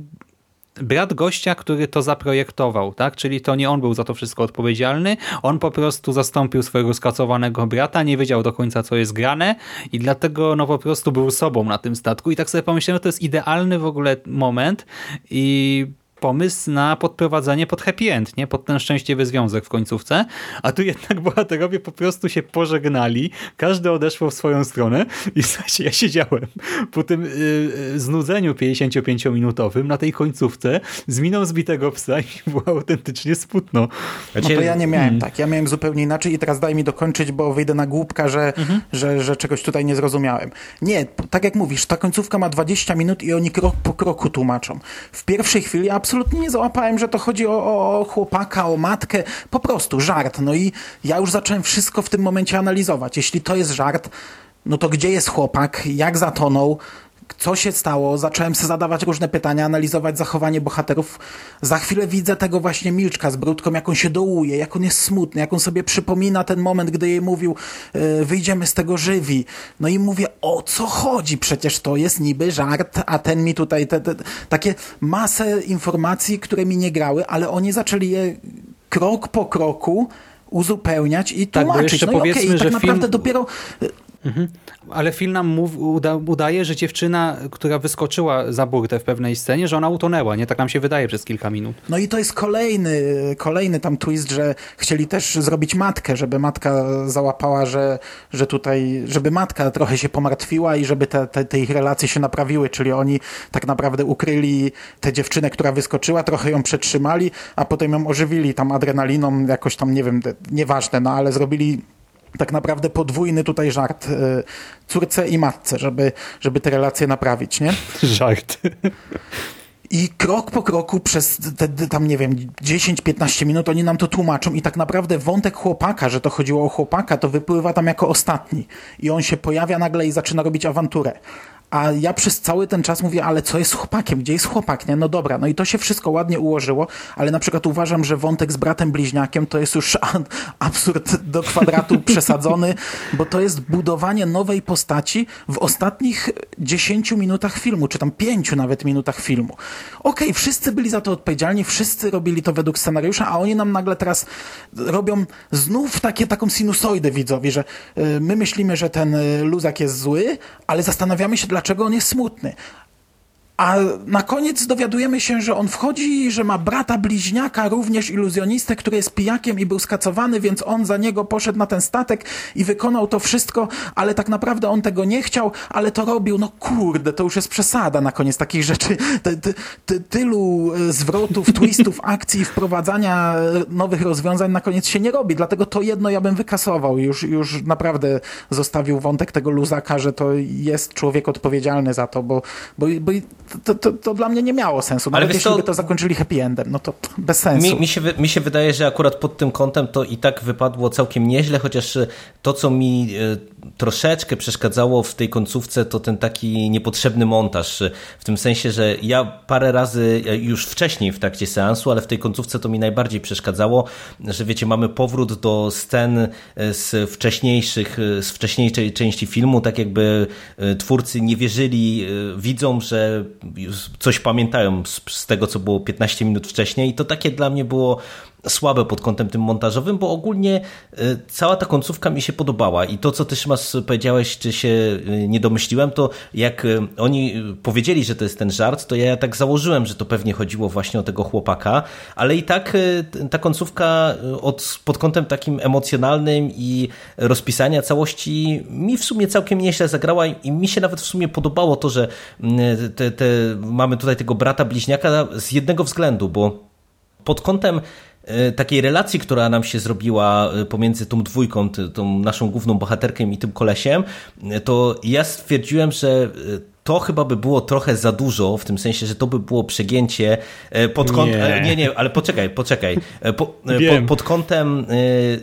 brat gościa, który to zaprojektował, tak? Czyli to nie on był za to wszystko odpowiedzialny, on po prostu zastąpił swojego skacowanego brata, nie wiedział do końca co jest grane i dlatego no po prostu był sobą na tym statku i tak sobie pomyślałem, że to jest idealny w ogóle moment i pomysł na podprowadzenie pod happy end, nie? pod ten szczęśliwy związek w końcówce, a tu jednak bohaterowie po prostu się pożegnali, każdy odeszło w swoją stronę i słuchajcie, ja siedziałem po tym yy, znudzeniu 55-minutowym na tej końcówce z miną zbitego psa i było autentycznie smutno. No Znaczy, to ja nie miałem Hmm. tak. Ja miałem zupełnie inaczej i teraz daj mi dokończyć, bo wyjdę na głupka, że, Mhm. że, że czegoś tutaj nie zrozumiałem. Nie, tak jak mówisz, ta końcówka ma 20 minut i oni krok po kroku tłumaczą. W pierwszej chwili absolutnie nie załapałem, że to chodzi o, o chłopaka, o matkę. Po prostu żart. No i ja już zacząłem wszystko w tym momencie analizować. Jeśli to jest żart, no to gdzie jest chłopak, jak zatonął, co się stało, zacząłem sobie zadawać różne pytania, analizować zachowanie bohaterów. Za chwilę widzę tego właśnie Milczka z brudką, jak on się dołuje, jak on jest smutny, jak on sobie przypomina ten moment, gdy jej mówił, e, wyjdziemy z tego żywi. No i mówię, o co chodzi? Przecież to jest niby żart, a ten mi tutaj te, te, takie masę informacji, które mi nie grały, ale oni zaczęli je krok po kroku uzupełniać i Tak, bo tłumaczyć. jeszcze no powiedzmy, i tak że naprawdę film- dopiero Ale film nam mów, uda, udaje, że dziewczyna, która wyskoczyła za burtę w pewnej scenie, że ona utonęła, nie? Tak nam się wydaje przez kilka minut. No i to jest kolejny, kolejny tam twist, że chcieli też zrobić matkę, żeby matka załapała, że, że tutaj, żeby matka trochę się pomartwiła i żeby te, te, te ich relacje się naprawiły, czyli oni tak naprawdę ukryli tę dziewczynę, która wyskoczyła, trochę ją przetrzymali, a potem ją ożywili tam adrenaliną, jakoś tam, nie wiem, nieważne, no ale zrobili tak naprawdę podwójny tutaj żart y, córce i matce, żeby, żeby te relacje naprawić, nie? Żart. I krok po kroku przez te, te, tam, nie wiem, 10-15 minut oni nam to tłumaczą i tak naprawdę wątek chłopaka, że to chodziło o chłopaka, to wypływa tam jako ostatni. I on się pojawia nagle i zaczyna robić awanturę. A ja przez cały ten czas mówię, ale co jest chłopakiem? Gdzie jest chłopak? Nie? No dobra, no i to się wszystko ładnie ułożyło, ale na przykład uważam, że wątek z bratem bliźniakiem to jest już absurd do kwadratu przesadzony, bo to jest budowanie nowej postaci w ostatnich 10 minutach filmu, czy tam 5 nawet minutach filmu. Okej, wszyscy byli za to odpowiedzialni, wszyscy robili to według scenariusza, a oni nam nagle teraz robią znów takie, taką sinusoidę widzowi, że y, my myślimy, że ten y, luzak jest zły, ale zastanawiamy się, dlaczego on jest smutny. A na koniec dowiadujemy się, że on wchodzi, że ma brata bliźniaka, również iluzjonistę, który jest pijakiem i był skacowany, więc on za niego poszedł na ten statek i wykonał to wszystko, ale tak naprawdę on tego nie chciał, ale to robił. No kurde, to już jest przesada na koniec takich rzeczy. Ty, ty, ty, tylu e, zwrotów, twistów, akcji, wprowadzania e, nowych rozwiązań na koniec się nie robi. Dlatego to jedno ja bym wykasował. Już, już naprawdę zostawił wątek tego luzaka, że to jest człowiek odpowiedzialny za to, bo, bo, bo to, to, to dla mnie nie miało sensu. Nawet wiesz jeśli co- by to zakończyli happy endem, no to bez sensu. Mi, mi, się, mi się wydaje, że akurat pod tym kątem to i tak wypadło całkiem nieźle, chociaż e, to, co mi e, troszeczkę przeszkadzało w tej końcówce, to ten taki niepotrzebny montaż. e, W tym sensie, że ja parę razy już wcześniej w trakcie seansu, ale w tej końcówce to mi najbardziej przeszkadzało, że wiecie, mamy powrót do scen z wcześniejszych, z wcześniejszej części filmu, tak jakby twórcy nie wierzyli widzom, że coś pamiętają z, z tego, co było 15 minut wcześniej i to takie dla mnie było słabe pod kątem tym montażowym, bo ogólnie e, cała ta końcówka mi się podobała i to, co ty Szymas powiedziałeś, czy się e, nie domyśliłem, to jak e, oni powiedzieli, że to jest ten żart, to ja tak założyłem, że to pewnie chodziło właśnie o tego chłopaka, ale i tak ta końcówka od, pod kątem takim emocjonalnym i rozpisania całości mi w sumie całkiem nieźle zagrała i mi się nawet w sumie podobało to, że te, te, mamy tutaj tego brata bliźniaka z jednego względu, bo pod kątem takiej relacji, która nam się zrobiła e, pomiędzy tą dwójką, tą naszą główną bohaterką i tym kolesiem, e, to ja stwierdziłem, że e, to chyba by było trochę za dużo, w tym sensie, że to by było przegięcie e, pod kątem... Nie. e, Nie, nie, ale poczekaj, poczekaj. E, Po, po, pod kątem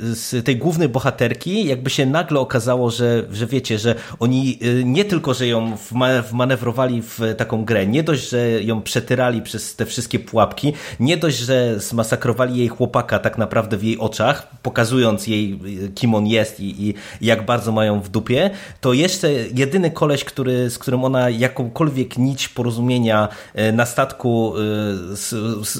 z tej głównej bohaterki, jakby się nagle okazało, że, że wiecie, że oni nie tylko, że ją wma- wmanewrowali w taką grę, nie dość, że ją przetyrali przez te wszystkie pułapki, nie dość, że zmasakrowali jej chłopaka tak naprawdę w jej oczach, pokazując jej, kim on jest i, i jak bardzo mają w dupie, to jeszcze jedyny koleś, który, z którym ona jakąkolwiek nić porozumienia e, na statku e,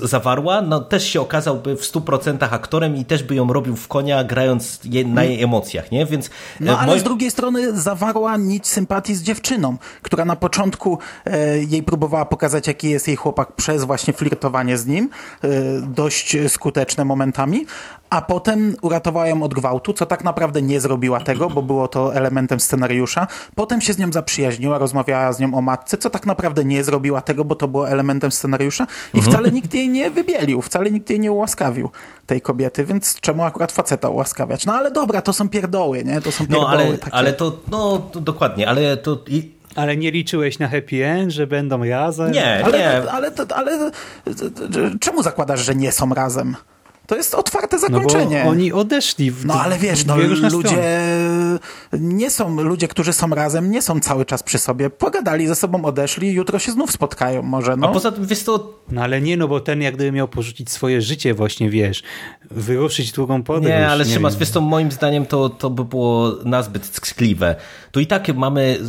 zawarła, no też się okazałby w 100% aktorem i też by ją robił w konia, grając je, na jej emocjach, nie? Więc e, No ale moim- z drugiej strony zawarła nić sympatii z dziewczyną, która na początku e, jej próbowała pokazać, jaki jest jej chłopak przez właśnie flirtowanie z nim, e, dość skuteczne momentami, a potem uratowała ją od gwałtu, co tak naprawdę nie zrobiła tego, bo było to elementem scenariusza. Potem się z nią zaprzyjaźniła, rozmawiała z nią o matce, co tak naprawdę nie zrobiła tego, bo to było elementem scenariusza i wcale nikt jej nie wybielił, wcale nikt jej nie ułaskawił, tej kobiety, więc czemu akurat faceta ułaskawiać? No ale dobra, to są pierdoły, nie? To są pierdoły no ale, takie. ale to, no to dokładnie, ale to i, Ale nie liczyłeś na happy end, że będą razem? nie, Ale, nie, ale, ale, ale czemu zakładasz, że nie są razem? To jest otwarte No bo zakończenie. oni odeszli w No ale wiesz, no, ludzie strony. nie są, ludzie, którzy są razem, nie są cały czas przy sobie. Pogadali ze sobą, odeszli, jutro się znów spotkają może, no. a poza tym, wiesz to, No ale nie, no bo ten jak gdyby miał porzucić swoje życie właśnie, wiesz, wyruszyć drugą podróż. Nie, ale nie Szymas, wiesz to moim zdaniem to, to by było nazbyt ckliwe. Tu i tak mamy,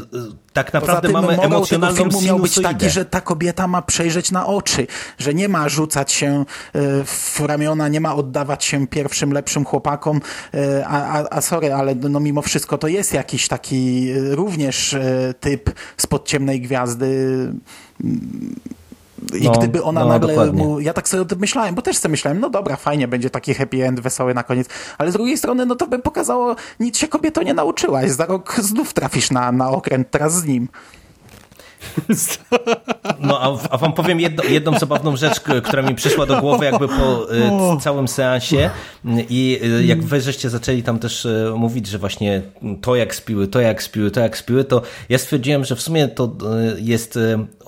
tak Poza naprawdę tym mamy morał tego emocjonalną filmu miał być taki, że ta kobieta ma przejrzeć na oczy, że nie ma rzucać się e, w ramiona, nie ma oddawać się pierwszym, lepszym chłopakom, e, a, a, a sorry, ale no mimo wszystko to jest jakiś taki e, również typ spod ciemnej gwiazdy i No, gdyby ona no, nagle dokładnie. mu, ja tak sobie myślałem, bo też sobie myślałem, no dobra, fajnie, będzie taki happy end, wesoły na koniec, ale z drugiej strony, no to by pokazało, nic się kobieto nie nauczyłaś, za rok znów trafisz na, na okręt, teraz z nim. No, a, a wam powiem jedno, jedną zabawną rzecz, która mi przyszła do głowy jakby po e, całym seansie i e, jak wy żeście zaczęli tam też e, mówić, że właśnie to jak spiły, to jak spiły, to jak spiły, to ja stwierdziłem, że w sumie to jest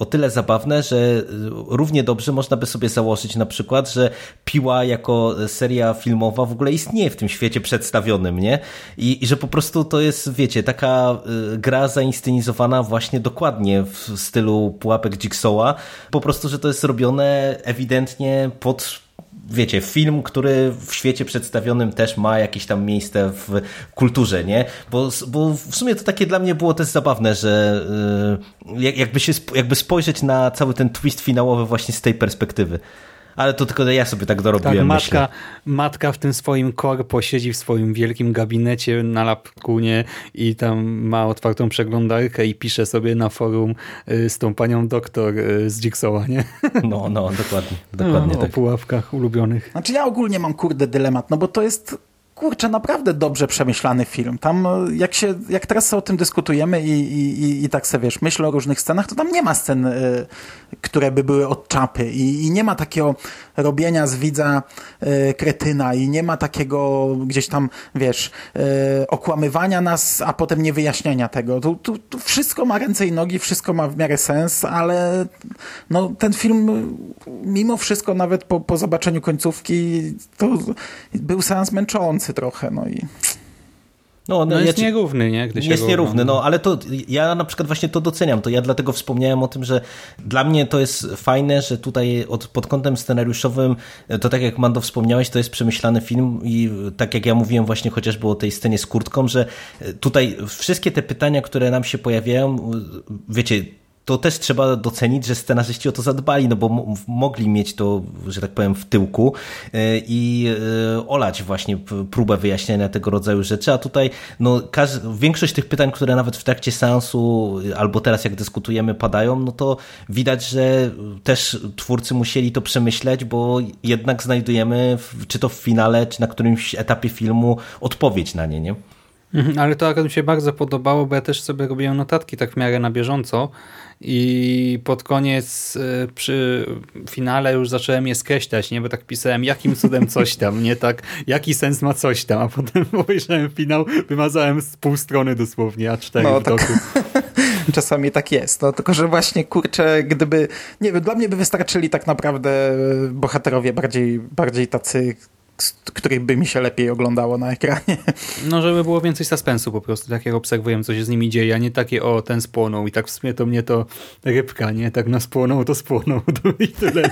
o tyle zabawne, że e, równie dobrze można by sobie założyć na przykład, że Piła jako seria filmowa w ogóle istnieje w tym świecie przedstawionym, nie? I, i że po prostu to jest, wiecie, taka y, gra zainscenizowana właśnie dokładnie w stylu pułapek Jigsaw'a. Po prostu, że to jest robione ewidentnie pod wiecie, film, który w świecie przedstawionym też ma jakieś tam miejsce w kulturze, nie? Bo, bo w sumie to takie dla mnie było też zabawne, że y, jak- jakby się jakby spojrzeć na cały ten twist finałowy właśnie z tej perspektywy. Ale to tylko ja sobie tak Tak, dorobiłem, matka, myślę. matka w tym swoim korpo siedzi w swoim wielkim gabinecie na lapkunie i tam ma otwartą przeglądarkę i pisze sobie na forum y, z tą panią doktor y, z Jigsaw'a, nie? No, no, dokładnie, dokładnie no, tak. O pułapkach ulubionych. Znaczy ja ogólnie mam kurde dylemat, no bo to jest kurczę, naprawdę dobrze przemyślany film. Tam e, jak się, jak teraz o tym dyskutujemy i, i, i, tak sobie wiesz, myślę o różnych scenach, to tam nie ma scen, y, które by były od czapy i, i nie ma takiego robienia z widza y, kretyna i nie ma takiego gdzieś tam, wiesz, y, okłamywania nas, a potem nie wyjaśniania tego. Tu, tu, tu wszystko ma ręce i nogi, wszystko ma w miarę sens, ale no, ten film mimo wszystko nawet po, po zobaczeniu końcówki to był seans męczący trochę, no i... No, No ja jest ci- nierówny, nie? Gdy się Jest go nierówny, ogląda. no ale to ja na przykład właśnie to doceniam. To ja dlatego wspomniałem o tym, że dla mnie to jest fajne, że tutaj od, pod kątem scenariuszowym, to tak jak Mando wspomniałeś, to jest przemyślany film i tak jak ja mówiłem właśnie chociażby o tej scenie z kurtką, że tutaj wszystkie te pytania, które nam się pojawiają, wiecie, to też trzeba docenić, że scenarzyści o to zadbali, no bo mo- mogli mieć to, że tak powiem, w tyłku e, i e, olać właśnie próbę wyjaśniania tego rodzaju rzeczy, a tutaj no, większość tych pytań, które nawet w trakcie seansu albo teraz jak dyskutujemy padają, no to widać, że też twórcy musieli to przemyśleć, bo jednak znajdujemy, czy to w finale, czy na którymś etapie filmu odpowiedź na nie, nie? Mhm, Ale to akurat mi się bardzo podobało, bo ja też sobie robiłem notatki tak w miarę na bieżąco i pod koniec y, przy finale już zacząłem je skreślać, nie? Bo tak pisałem, jakim cudem coś tam, nie? Tak, jaki sens ma coś tam, a potem obejrzałem finał, wymazałem z pół strony dosłownie, a cztery No, w tak. doku. Czasami tak jest. No, tylko, że właśnie kurczę, gdyby. Nie wiem, dla mnie by wystarczyli tak naprawdę bohaterowie bardziej, bardziej tacy, których by mi się lepiej oglądało na ekranie. No, żeby było więcej suspensu po prostu, tak jak obserwujemy, co się z nimi dzieje, a nie takie, o, ten spłonął i tak w sumie to mnie to rybka, nie? Tak na spłonął, to spłonął to i tyle.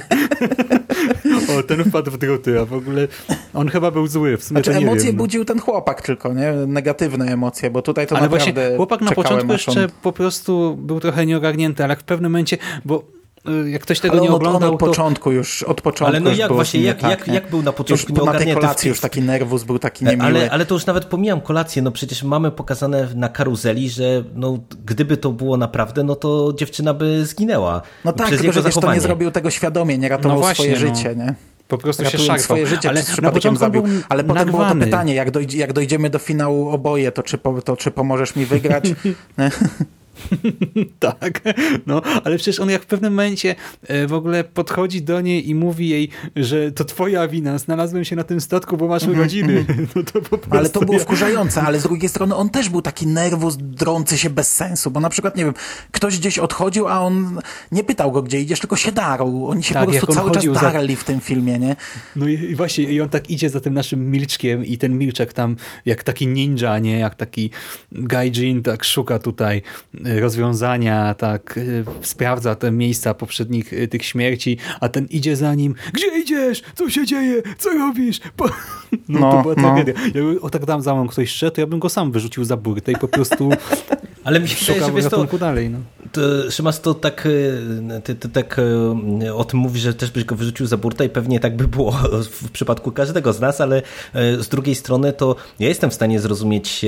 o, ten wpadł w druty, a w ogóle on chyba był zły, w sumie Znaczy, emocje wiem. no. budził ten chłopak tylko, nie? Negatywne emocje, bo tutaj to ale naprawdę. właśnie chłopak na początku jeszcze po prostu był trochę nieogarnięty, ale w pewnym momencie, bo jak ktoś tego Ale nie on od, on oglądał, od to początku już, od początku Ale no jak właśnie, jak- jak- tak, nie? jak był na początku już, Na tej kolacji już taki nerwus był taki niemiły. Ale, ale to już nawet pomijam kolację, no przecież mamy pokazane na karuzeli, że no, gdyby to było naprawdę, no to dziewczyna by zginęła. no tak, przez tylko że wiesz, to nie zachowanie. zrobił tego świadomie, nie ratował No właśnie, swoje no. życie, nie? po prostu się szarpał. swoje życie, ale początku zabił. Ale potem było to nagwany. pytanie, jak, dojdzie, jak dojdziemy do finału oboje, to czy, po, to czy pomożesz mi wygrać? Tak, no, ale przecież on jak w pewnym momencie e, w ogóle podchodzi do niej i mówi jej, że to twoja wina, znalazłem się na tym statku, bo masz urodziny. No to po prostu Ale to było wkurzające, ale z drugiej strony on też był taki nerwus drący się bez sensu, bo na przykład, nie wiem, ktoś gdzieś odchodził, a on nie pytał go, gdzie idziesz, tylko się darł. Oni się Tak, po prostu cały czas chodził za- darli w tym filmie, nie? No i, i właśnie, i on tak idzie za tym naszym milczkiem i ten milczek tam jak taki ninja, nie? Jak taki gaijin, tak szuka tutaj y, rozwiązania, tak y, sprawdza te miejsca poprzednich y, tych śmierci, a ten idzie za nim. Gdzie idziesz? Co się dzieje? Co robisz? Po... No, No, to była no. tragedia. Jakby o tak tam za mną ktoś szedł, to ja bym go sam wyrzucił za burtę i po prostu Ale mi się wydaje, że to, dalej. No. To, Szymas, to tak, e, ty, ty tak e, o tym mówisz, że też byś go wyrzucił za burtę i pewnie tak by było w przypadku każdego z nas, ale e, z drugiej strony to ja jestem w stanie zrozumieć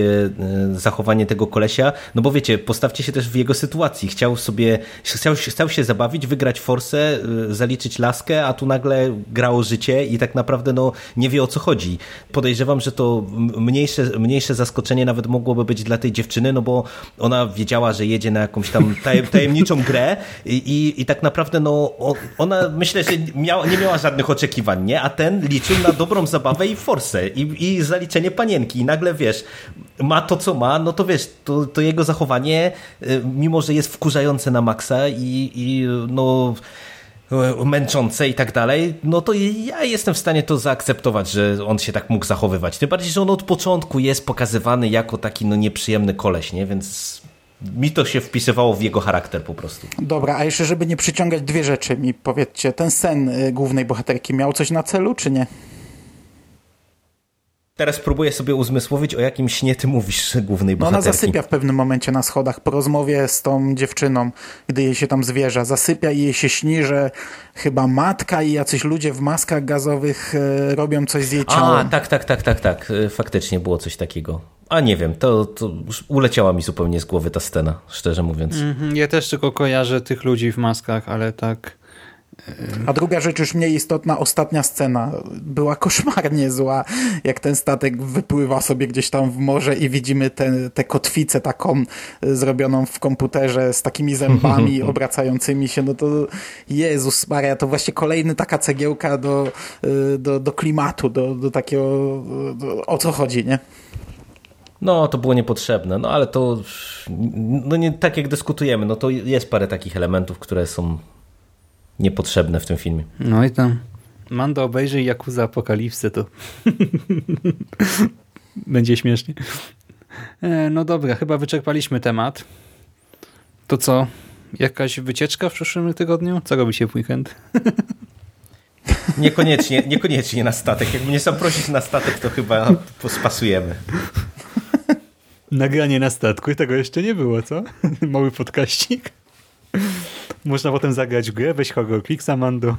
zachowanie tego kolesia, no bo wiecie, postawcie się też w jego sytuacji. Chciał sobie, chciał, chciał się zabawić, wygrać forsę, zaliczyć laskę, a tu nagle grało życie i tak naprawdę no, nie wie o co chodzi. Podejrzewam, że to mniejsze, mniejsze zaskoczenie nawet mogłoby być dla tej dziewczyny, no bo ona wiedziała, że jedzie na jakąś tam tajem, tajemniczą grę i, i, i tak naprawdę no, ona myślę, że miała, nie miała żadnych oczekiwań, nie? A ten liczył na dobrą zabawę i forsę i, i zaliczenie panienki i nagle wiesz, ma to co ma, no to wiesz, to, to jego zachowanie, y, mimo że jest wkurzające na maksa i, i no męczące i tak dalej, no to ja jestem w stanie to zaakceptować, że on się tak mógł zachowywać. Tym bardziej, że on od początku jest pokazywany jako taki no nieprzyjemny koleś, nie? Więc mi to się wpisywało w jego charakter po prostu. Dobra, a jeszcze żeby nie przyciągać dwie rzeczy mi powiedzcie, ten sen y, głównej bohaterki miał coś na celu, czy nie? Teraz próbuję sobie uzmysłowić, o jakim śnie ty mówisz głównej No ona bohaterki. zasypia w pewnym momencie na schodach po rozmowie z tą dziewczyną, gdy jej się tam zwierza. Zasypia i jej się śni, że chyba matka i jacyś ludzie w maskach gazowych e, robią coś z jej A, ciałem. tak, tak, tak, tak, tak. Y, Faktycznie było coś takiego. A nie wiem, to, to uleciała mi zupełnie z głowy ta scena, szczerze mówiąc. Mhm, Ja też tylko kojarzę tych ludzi w maskach, ale tak... A druga rzecz już mniej istotna, ostatnia scena była koszmarnie zła, jak ten statek wypływa sobie gdzieś tam w morze i widzimy tę tę kotwicę taką e, zrobioną w komputerze z takimi zębami obracającymi się, no to Jezus Maria, to właśnie kolejny taka cegiełka do, e, do, do klimatu, do, do takiego, do, o co chodzi, nie? No, to było niepotrzebne, no ale to no nie tak jak dyskutujemy, no to jest parę takich elementów, które są niepotrzebne w tym filmie. No i tam Mando obejrzy Yakuza Apokalipsy, to będzie śmiesznie. E, No dobra, chyba wyczerpaliśmy temat. To co? Jakaś wycieczka w przyszłym tygodniu? Co robi się w weekend? Niekoniecznie, niekoniecznie na statek. Jakby mnie sam prosić na statek, to chyba spasujemy. Nagranie na statku, tego jeszcze nie było, co? Mały podkaścik. Można potem zagrać w grę, weź horror Clixa, Mando.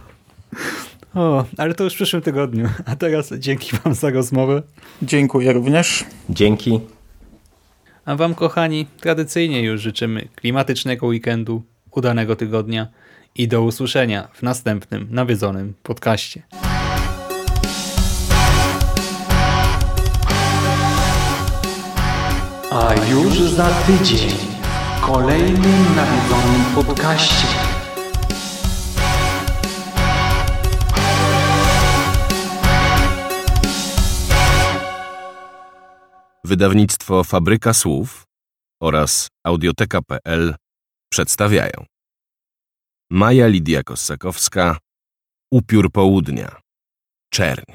O, ale to już w przyszłym tygodniu. A teraz dzięki wam za rozmowę. Dziękuję również. Dzięki. A wam, kochani, tradycyjnie już życzymy klimatycznego weekendu, udanego tygodnia i do usłyszenia w następnym nawiedzonym podcaście. A już za tydzień kolejnym nawiedzonym podcaście. Wydawnictwo Fabryka Słów oraz Audioteka.pl przedstawiają. Maja Lidia Kossakowska Upiór Południa. Czerń.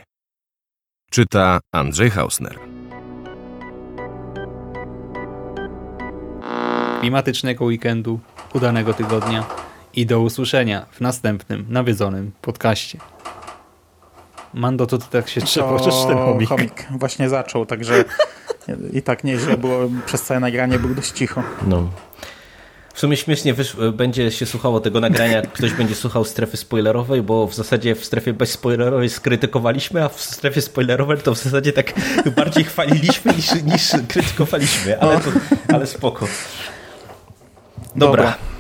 Czyta Andrzej Hausner Klimatycznego weekendu, udanego tygodnia i do usłyszenia w następnym nawiedzonym podcaście. Mando, to ty tak się trzepoczesz ten chomik. chomik właśnie zaczął, także i tak nieźle było, przez całe nagranie był dość cicho. No. W sumie śmiesznie wysz... będzie się słuchało tego nagrania, ktoś będzie słuchał strefy spoilerowej, bo w zasadzie w strefie bezspoilerowej skrytykowaliśmy, a w strefie spoilerowej to w zasadzie tak bardziej chwaliliśmy niż, niż krytykowaliśmy, ale, to, ale spoko. Dobra. Dobra.